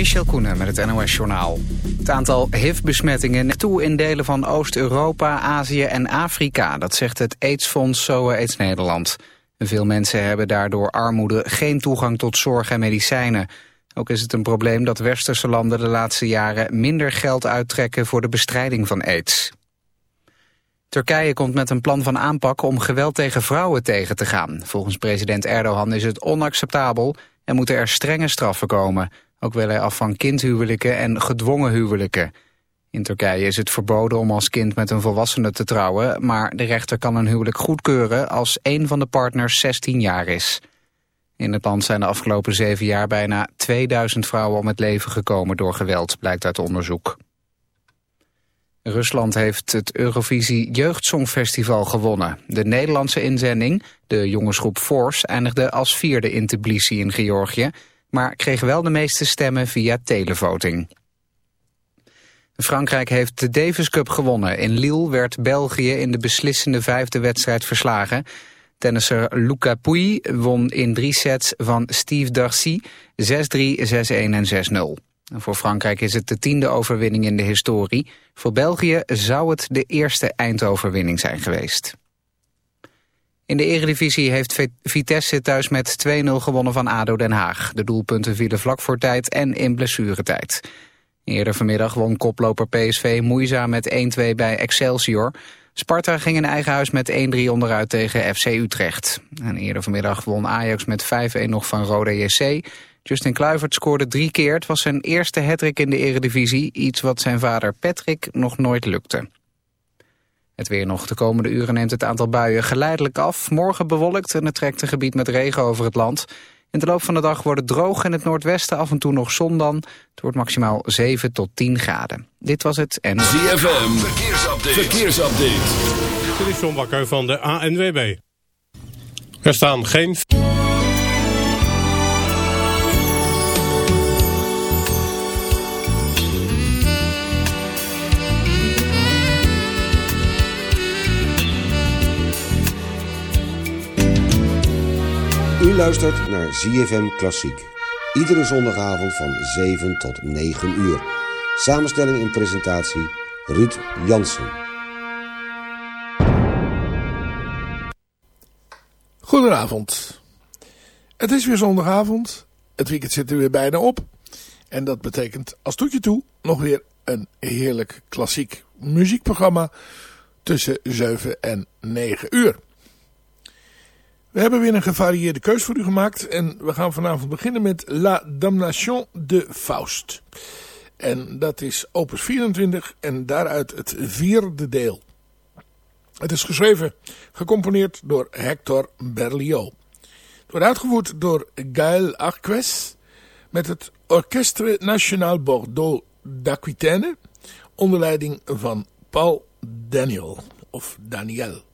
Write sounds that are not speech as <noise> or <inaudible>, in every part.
Michel Koenen met het NOS-journaal. Het aantal HIV-besmettingen toe in delen van Oost-Europa, Azië en Afrika. Dat zegt het AIDS-fonds SOA AIDS Nederland. Veel mensen hebben daardoor armoede geen toegang tot zorg en medicijnen. Ook is het een probleem dat westerse landen de laatste jaren minder geld uittrekken voor de bestrijding van AIDS. Turkije komt met een plan van aanpak om geweld tegen vrouwen tegen te gaan. Volgens president Erdogan is het onacceptabel en moeten er strenge straffen komen. Ook hij af van kindhuwelijken en gedwongen huwelijken. In Turkije is het verboden om als kind met een volwassene te trouwen... maar de rechter kan een huwelijk goedkeuren als een van de partners 16 jaar is. In het land zijn de afgelopen zeven jaar bijna 2000 vrouwen om het leven gekomen door geweld, blijkt uit onderzoek. Rusland heeft het Eurovisie Jeugdsongfestival gewonnen. De Nederlandse inzending, de jongensgroep Force, eindigde als vierde in Tbilisi in Georgië, maar kreeg wel de meeste stemmen via televoting. Frankrijk heeft de Davis Cup gewonnen. In Lille werd België in de beslissende vijfde wedstrijd verslagen. Tennisser Luca Pouy won in drie sets van Steve Darcy 6-3, 6-1 en 6-0. Voor Frankrijk is het de tiende overwinning in de historie. Voor België zou het de eerste eindoverwinning zijn geweest. In de eredivisie heeft Vitesse thuis met 2-0 gewonnen van ADO Den Haag. De doelpunten vielen vlak voor tijd en in blessuretijd. Eerder vanmiddag won koploper PSV moeizaam met 1-2 bij Excelsior. Sparta ging in eigen huis met 1-3 onderuit tegen FC Utrecht. En eerder vanmiddag won Ajax met 5-1 nog van Rode JC. Justin Kluivert scoorde drie keer. Het was zijn eerste hattrick in de eredivisie. Iets wat zijn vader Patrick nog nooit lukte. Het weer nog. De komende uren neemt het aantal buien geleidelijk af. Morgen bewolkt en het trekt een gebied met regen over het land. In de loop van de dag wordt het droog in het noordwesten af en toe nog zon dan. Het wordt maximaal 7 tot 10 graden. Dit was het en... ZFM, verkeersupdate. verkeersupdate. Dit is John Bakker van de ANWB. Er staan geen... U luistert naar ZFM Klassiek. Iedere zondagavond van 7 tot 9 uur. Samenstelling en presentatie Ruud Jansen. Goedenavond. Het is weer zondagavond. Het weekend zit er weer bijna op. En dat betekent als toetje toe nog weer een heerlijk klassiek muziekprogramma tussen 7 en 9 uur. We hebben weer een gevarieerde keus voor u gemaakt. En we gaan vanavond beginnen met La Damnation de Faust. En dat is opus 24 en daaruit het vierde deel. Het is geschreven, gecomponeerd door Hector Berlioz. Het wordt uitgevoerd door Gaël Arques met het Orchestre National Bordeaux d'Aquitaine onder leiding van Paul Daniel of Daniel.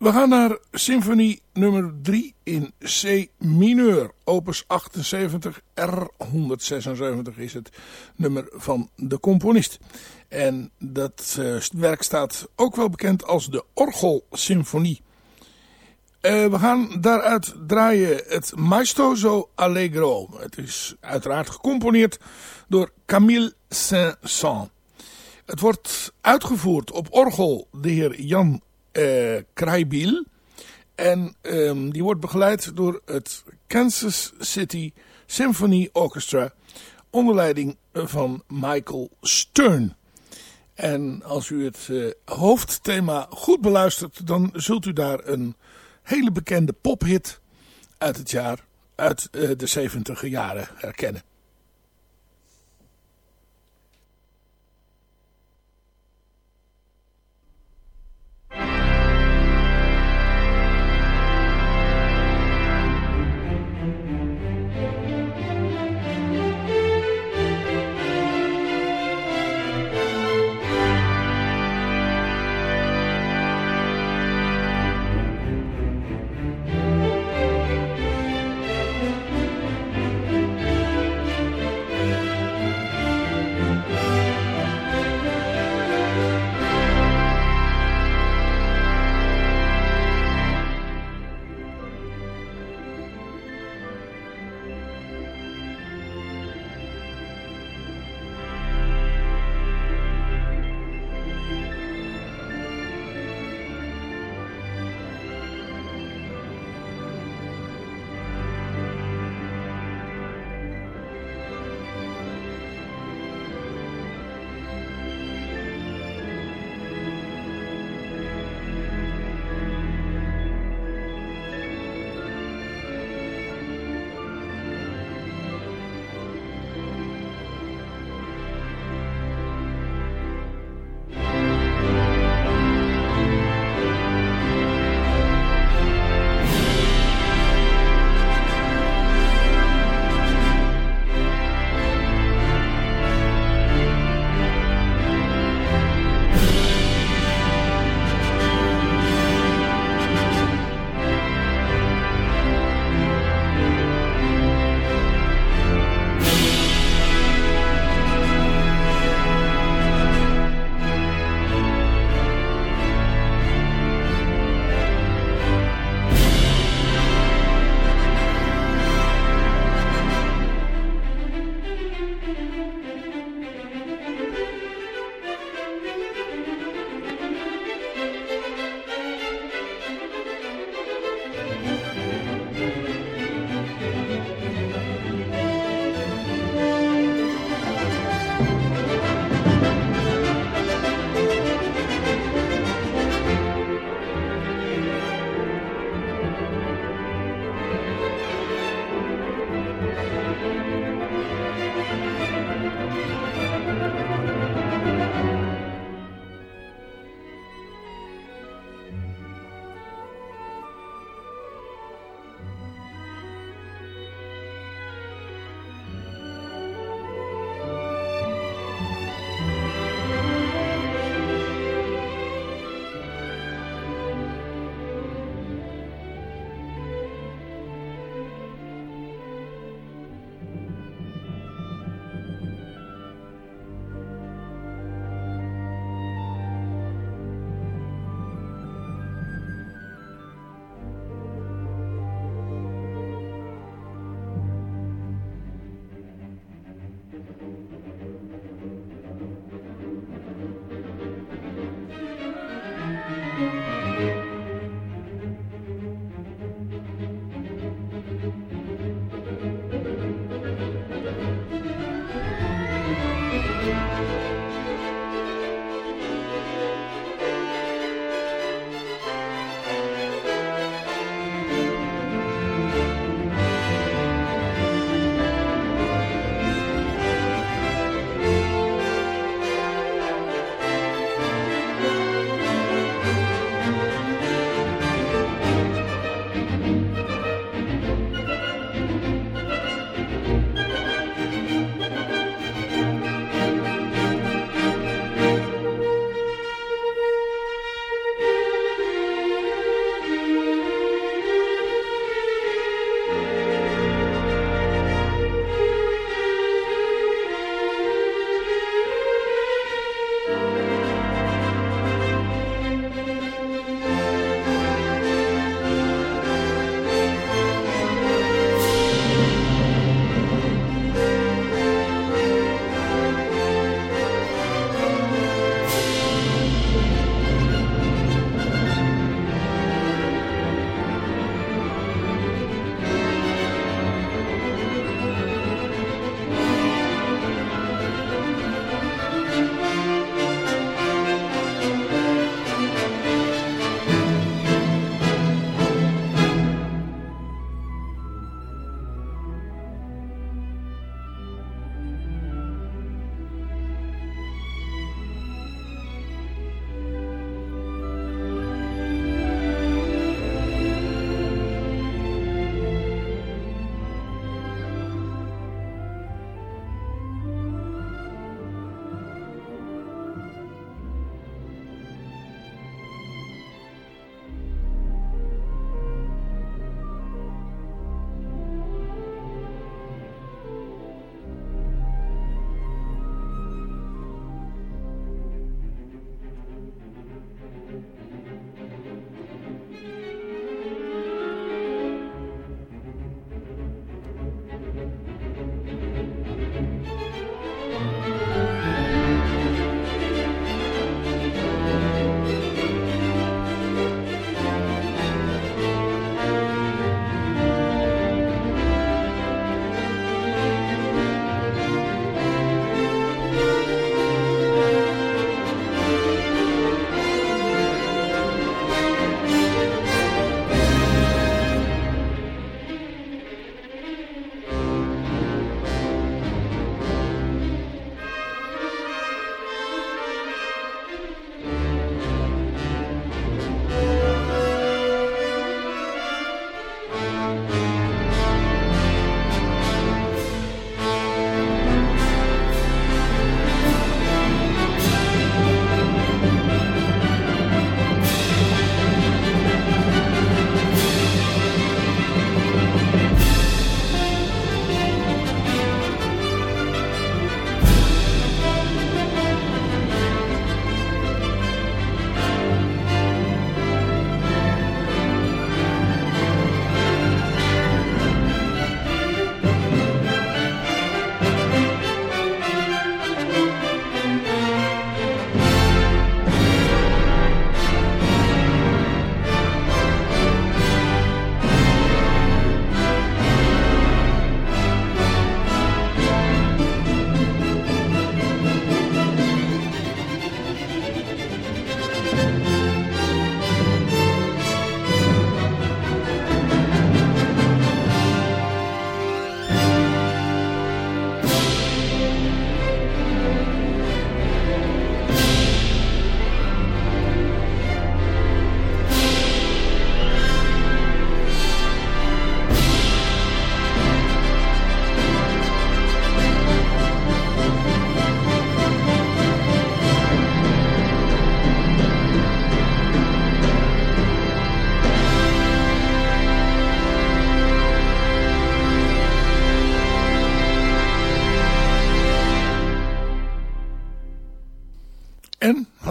We gaan naar symfonie nummer 3 in C mineur. Opus 78 R176 is het nummer van de componist. En dat uh, werk staat ook wel bekend als de Orgelsymfonie. Uh, we gaan daaruit draaien het Maestoso Allegro. Het is uiteraard gecomponeerd door Camille Saint-Saëns. Het wordt uitgevoerd op orgel de heer Jan uh. En um, die wordt begeleid door het Kansas City Symphony Orchestra onder leiding van Michael Stern. En als u het uh, hoofdthema goed beluistert, dan zult u daar een hele bekende pophit uit het jaar, uit uh, de 70 jaren herkennen.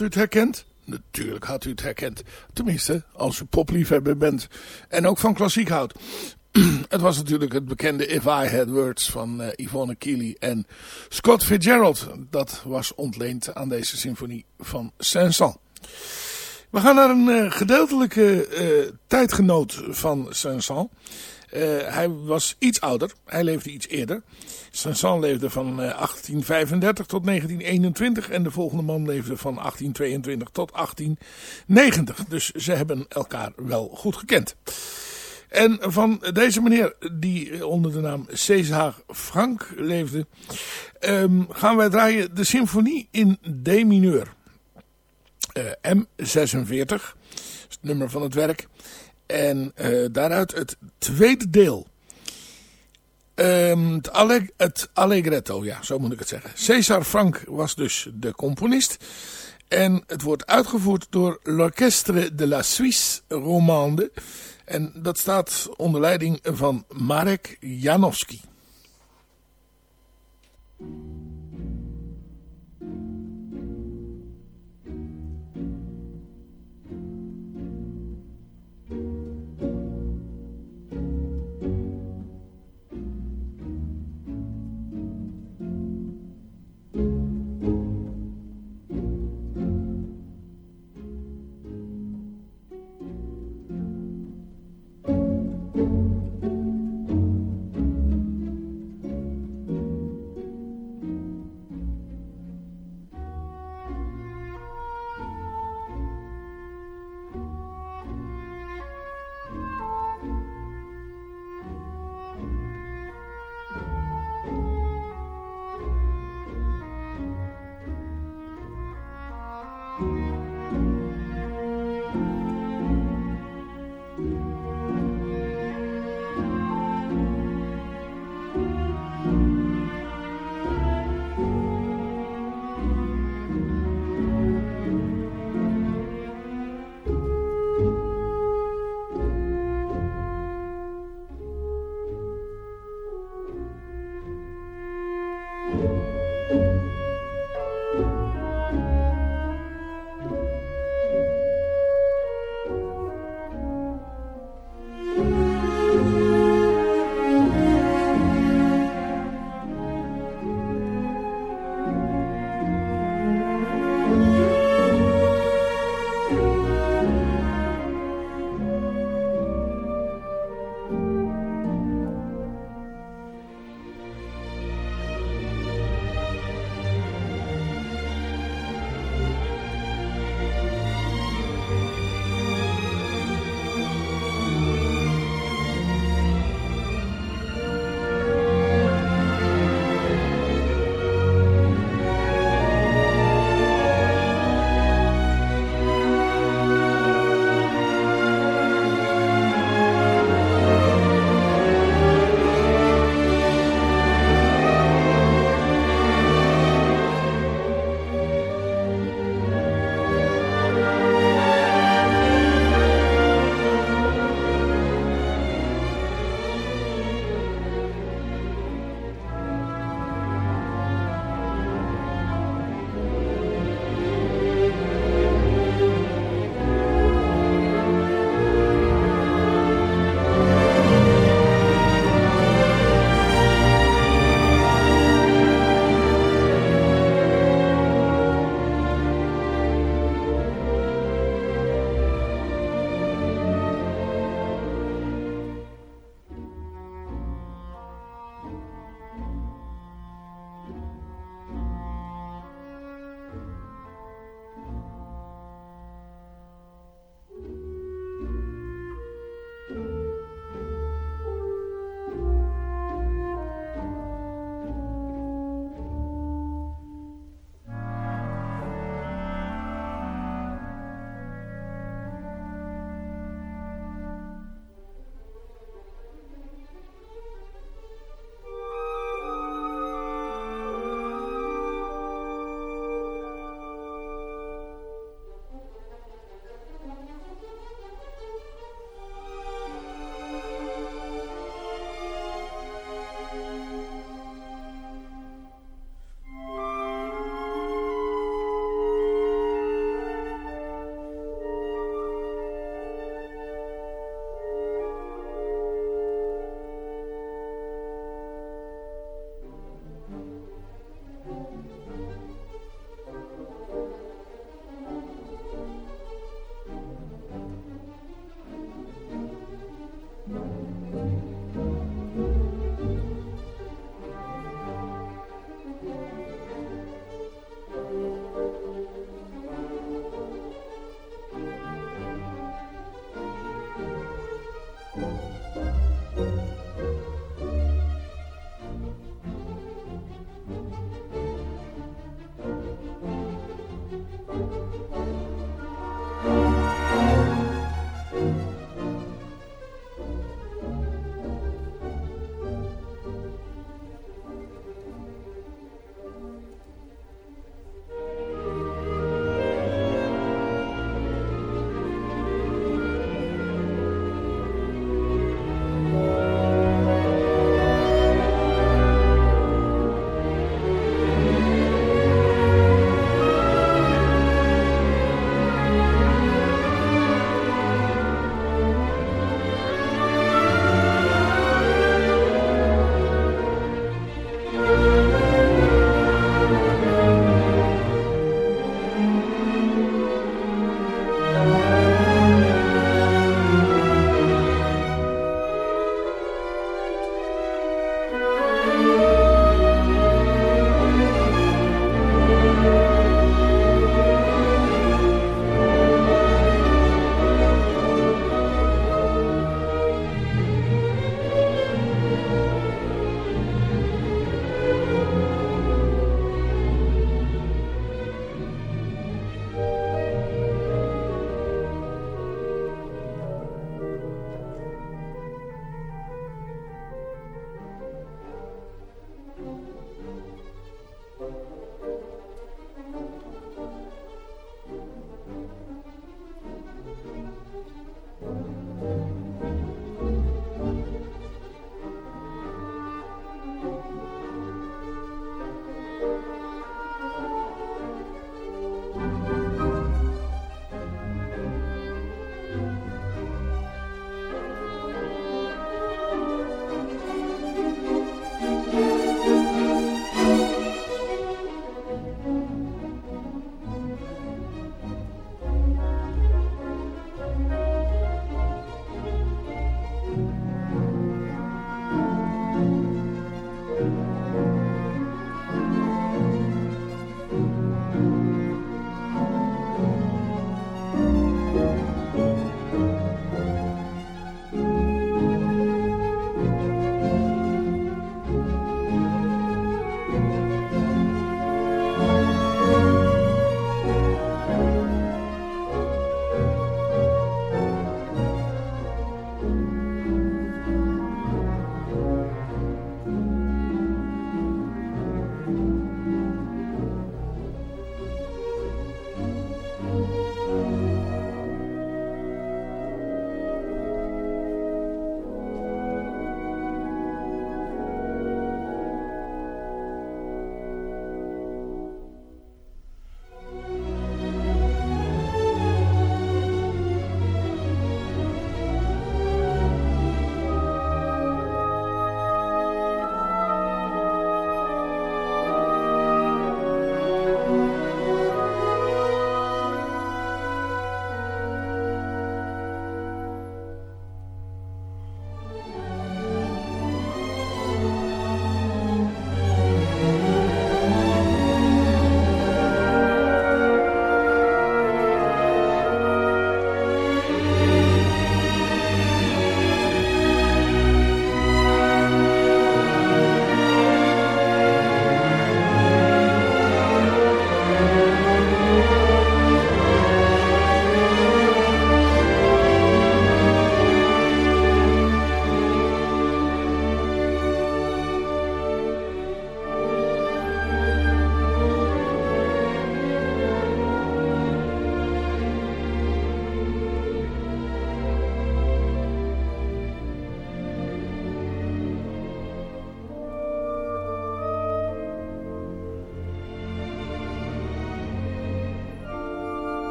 U het herkend? Natuurlijk had u het herkend. Tenminste, als u popliefhebber bent en ook van klassiek houdt. <clears throat> het was natuurlijk het bekende If I Had Words van uh, Yvonne Keely en Scott Fitzgerald. Dat was ontleend aan deze symfonie van Saint-Saëns. We gaan naar een uh, gedeeltelijke uh, tijdgenoot van Saint-Saëns. Hij was iets ouder, hij leefde iets eerder. Saint-Saëns leefde van 1835 tot 1921 en de volgende man leefde van 1822 tot 1890. Dus ze hebben elkaar wel goed gekend. En van deze meneer, die onder de naam César Frank leefde, um, gaan wij draaien de symfonie in D mineur. Uh, M46, het nummer van het werk. En uh, daaruit het tweede deel. Het, alleg het Allegretto, ja, zo moet ik het zeggen. César Frank was dus de componist. En het wordt uitgevoerd door l'Orchestre de la Suisse Romande. En dat staat onder leiding van Marek Janowski.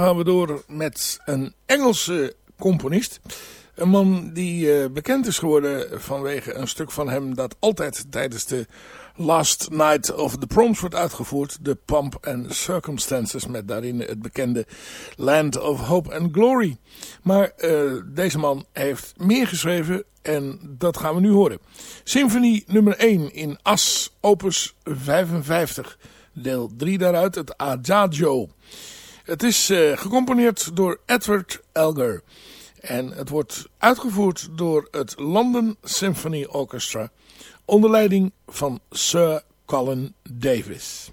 Gaan we door met een Engelse componist. Een man die uh, bekend is geworden vanwege een stuk van hem dat altijd tijdens de Last Night of the Proms wordt uitgevoerd. De Pump and Circumstances met daarin het bekende Land of Hope and Glory. Maar uh, deze man heeft meer geschreven en dat gaan we nu horen. Symfonie nummer 1 in As, opus 55. Deel 3 daaruit, het Adagio. Het is uh, gecomponeerd door Edward Elgar. En het wordt uitgevoerd door het London Symphony Orchestra onder leiding van Sir Colin Davis.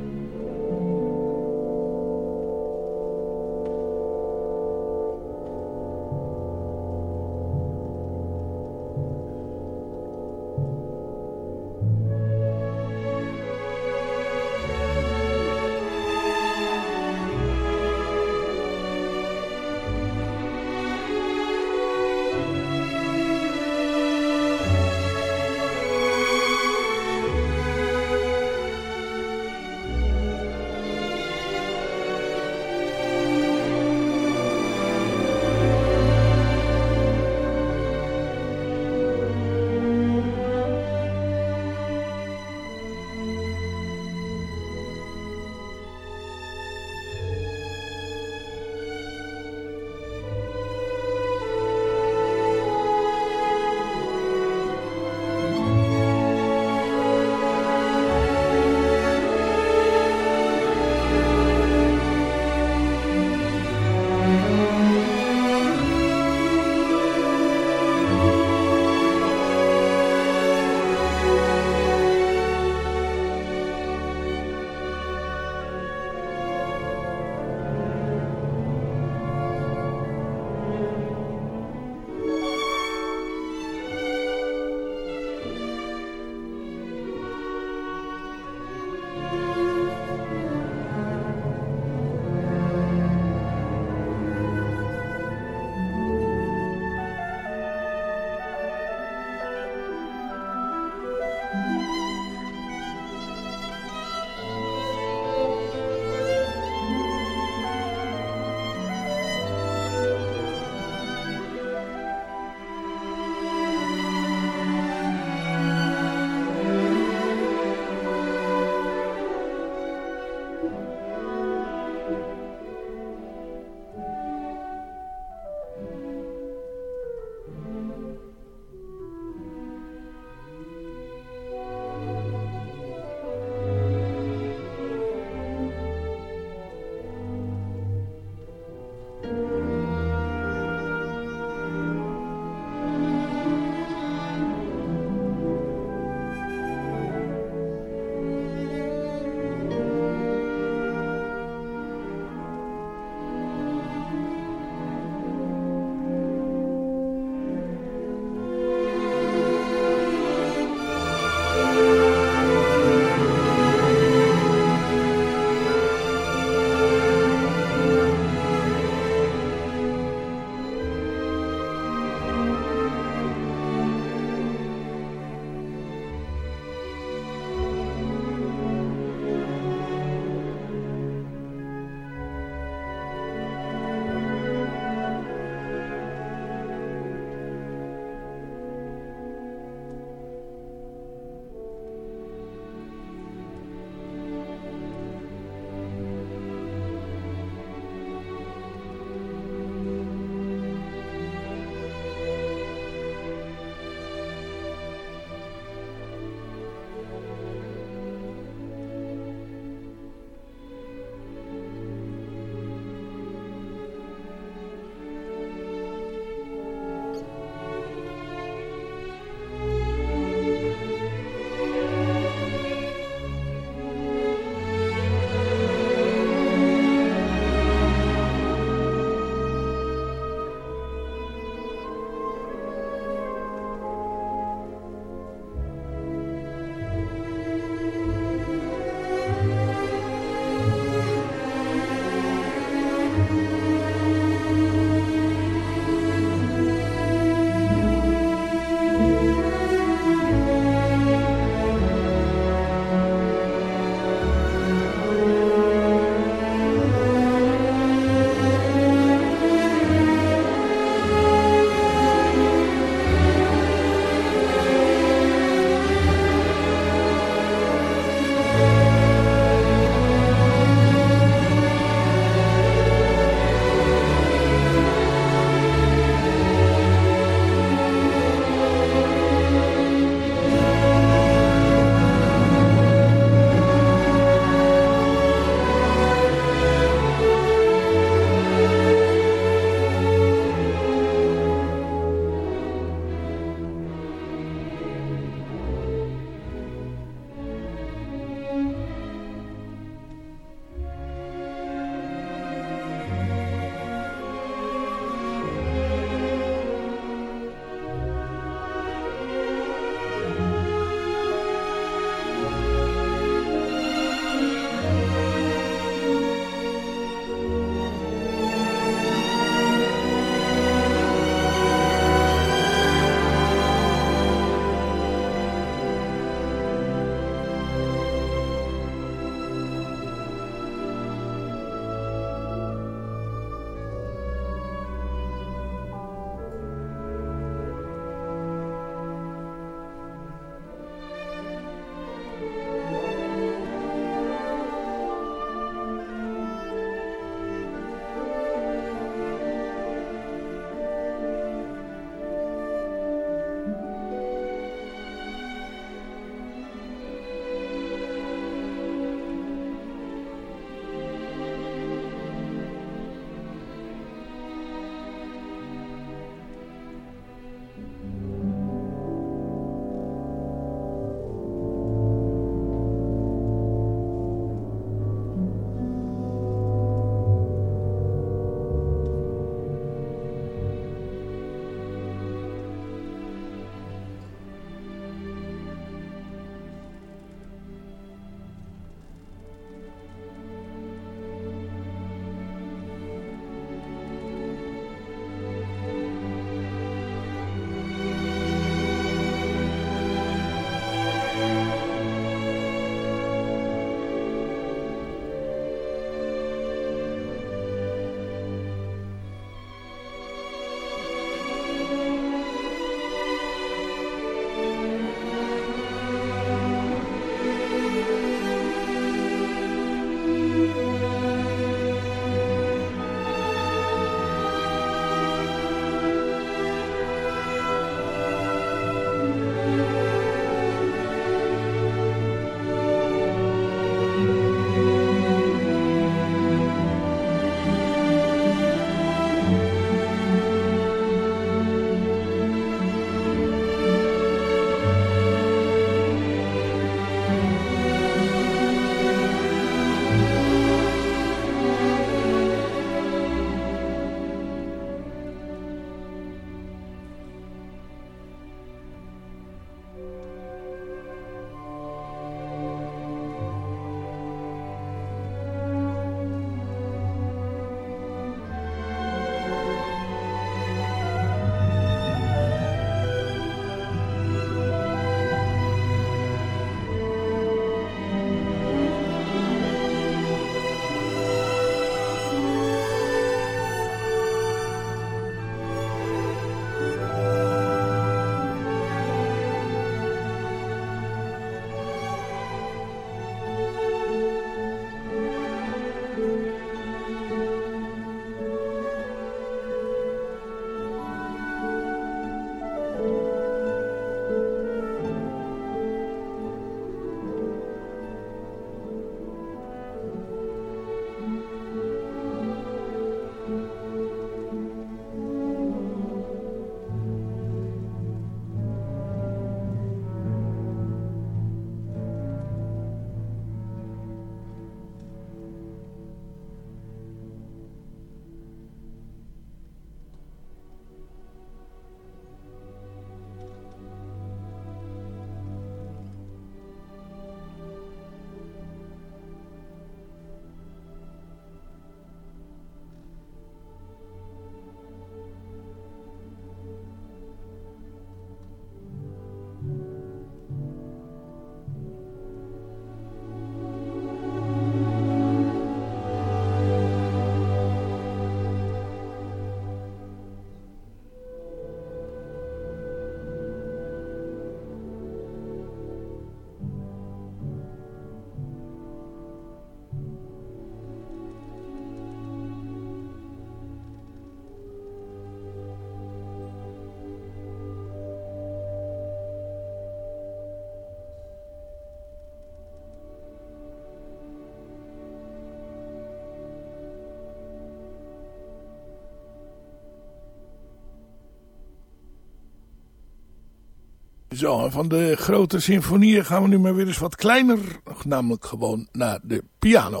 Zo, van de grote symfonieën gaan we nu maar weer eens wat kleiner, namelijk gewoon naar de piano.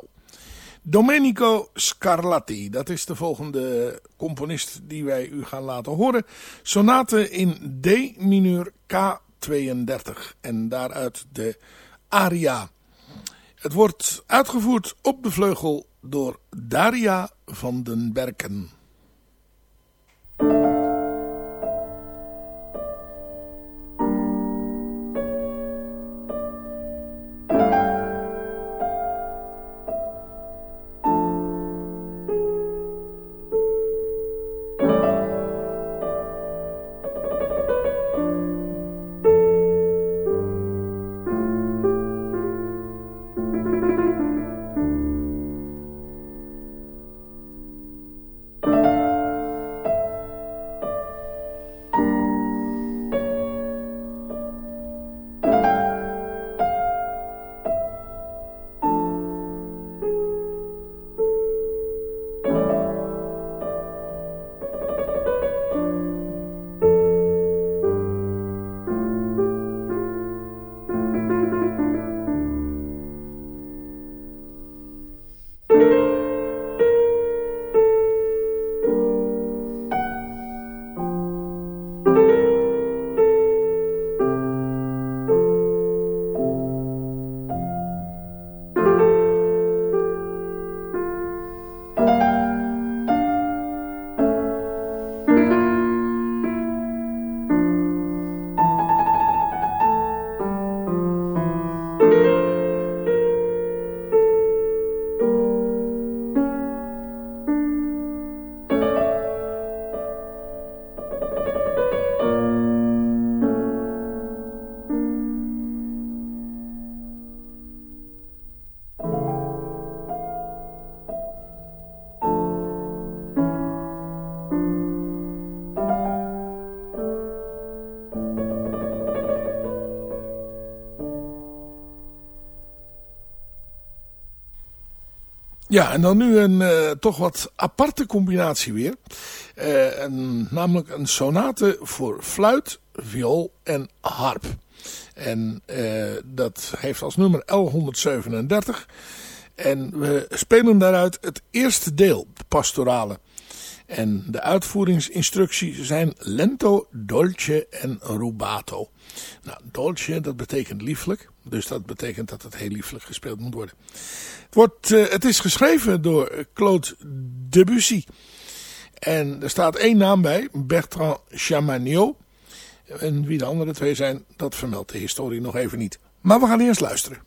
Domenico Scarlatti, dat is de volgende componist die wij u gaan laten horen. Sonate in D mineur K32 en daaruit de aria. Het wordt uitgevoerd op de vleugel door Daria van den Berken. Ja, en dan nu een uh, toch wat aparte combinatie weer. Een, namelijk een sonate voor fluit, viool en harp. En uh, dat heeft als nummer L137. En we spelen daaruit het eerste deel, de pastorale. En de uitvoeringsinstructies zijn lento, dolce en rubato. Nou, dolce, dat betekent lieflijk. Dus dat betekent dat het heel lieflijk gespeeld moet worden. Het, wordt, uh, het is geschreven door Claude Debussy. En er staat één naam bij, Bertrand Chamagnot. En wie de andere twee zijn, dat vermeldt de historie nog even niet. Maar we gaan eerst luisteren.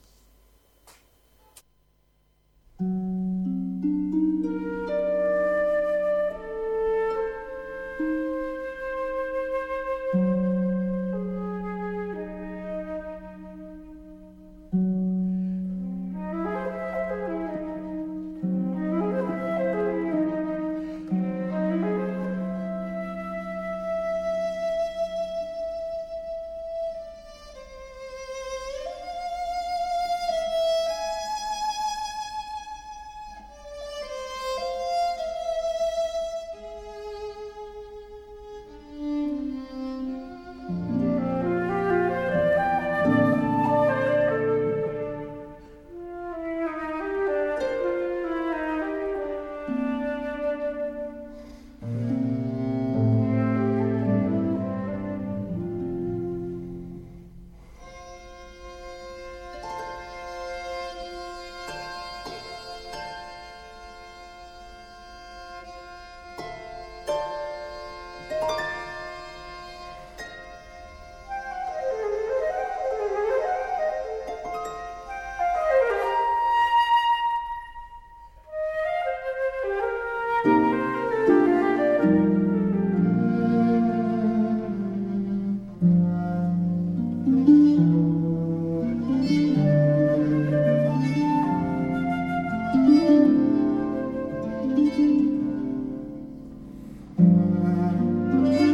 Música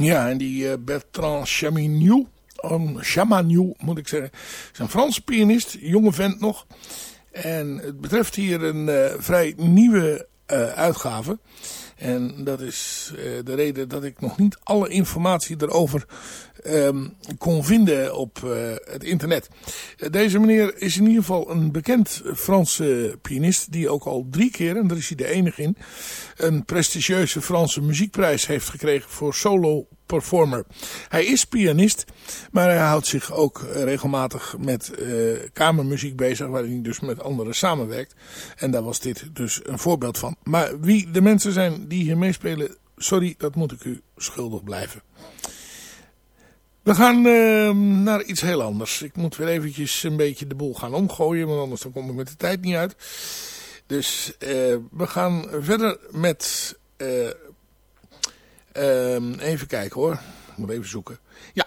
Ja, en die uh, Bertrand Chamignou, um, Chamagnou moet ik zeggen, is een Franse pianist, jonge vent nog. En het betreft hier een uh, vrij nieuwe uh, uitgave. En dat is de reden dat ik nog niet alle informatie erover um, kon vinden op uh, het internet. deze meneer is in ieder geval een bekend Franse pianist die ook al drie keer, en daar is hij de enige in, een prestigieuze Franse muziekprijs heeft gekregen voor solo performer. Hij is pianist, maar hij houdt zich ook regelmatig met uh, kamermuziek bezig, waarin hij dus met anderen samenwerkt. En daar was dit dus een voorbeeld van. Maar wie de mensen zijn die hier meespelen, sorry, dat moet ik u schuldig blijven. We gaan uh, naar iets heel anders. Ik moet weer eventjes een beetje de boel gaan omgooien, want anders dan kom ik met de tijd niet uit. Dus uh, we gaan verder met... Uh, even kijken hoor. Ik moet even zoeken. Ja,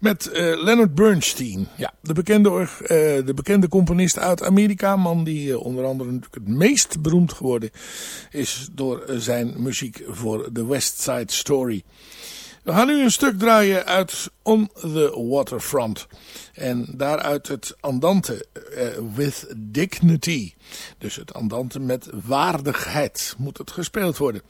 met uh, Leonard Bernstein. Ja, de bekende, uh, de bekende componist uit Amerika. Man die onder andere natuurlijk het meest beroemd geworden is door zijn muziek voor The West Side Story. We gaan nu een stuk draaien uit On the Waterfront. En daaruit het andante with dignity. Dus het andante met waardigheid moet het gespeeld worden.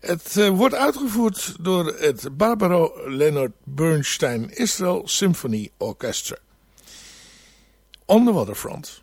Het uh, wordt uitgevoerd door het Barbaro Leonard Bernstein Israel Symphony Orchestra. On the Waterfront.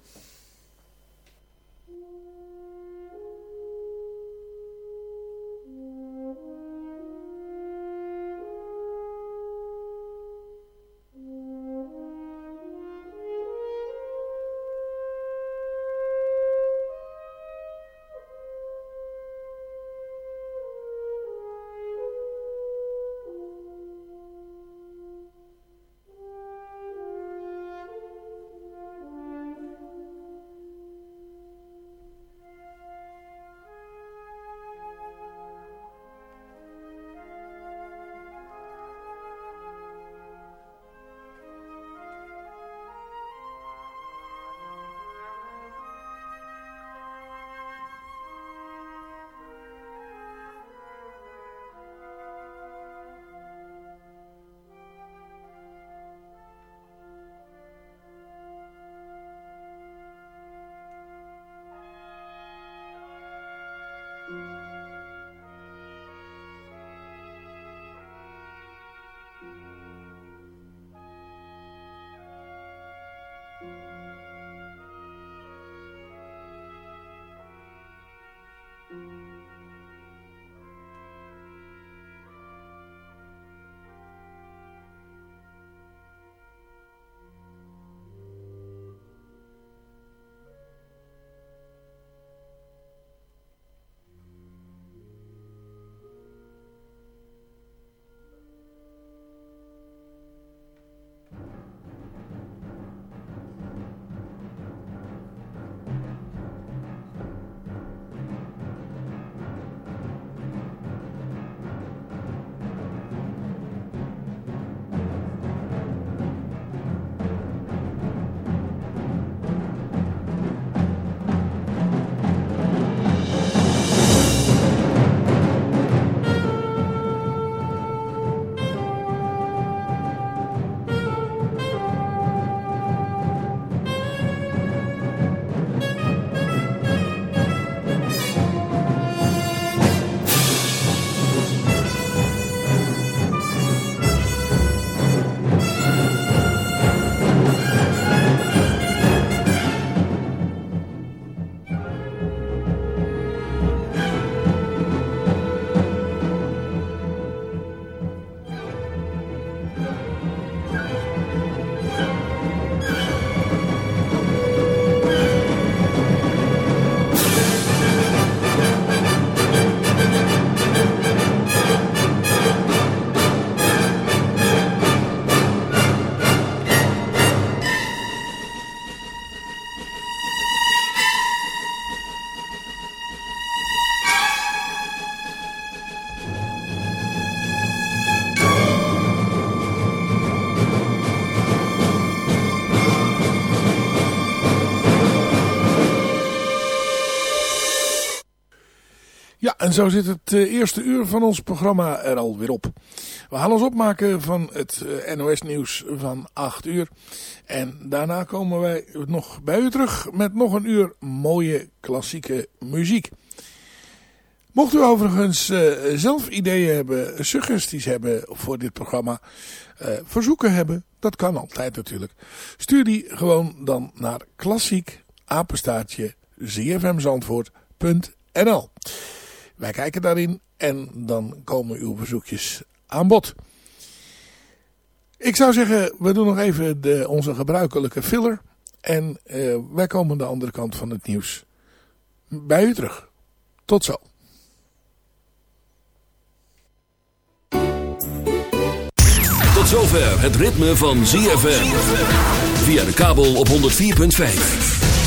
En zo zit het eh, eerste uur van ons programma er alweer op. We gaan ons opmaken van het eh, NOS nieuws van 8 uur. En daarna komen wij nog bij u terug met nog een uur mooie klassieke muziek. Mocht u overigens uh, zelf ideeën hebben, suggesties hebben voor dit programma, verzoeken hebben, dat kan altijd natuurlijk. Stuur die gewoon dan naar klassiek apenstaartje wij kijken daarin en dan komen uw verzoekjes aan bod. Ik zou zeggen, we doen nog even de, onze gebruikelijke filler. En uh, wij komen de andere kant van het nieuws bij u terug. Tot zo. Tot zover het ritme van ZFM. Via de kabel op 104.5.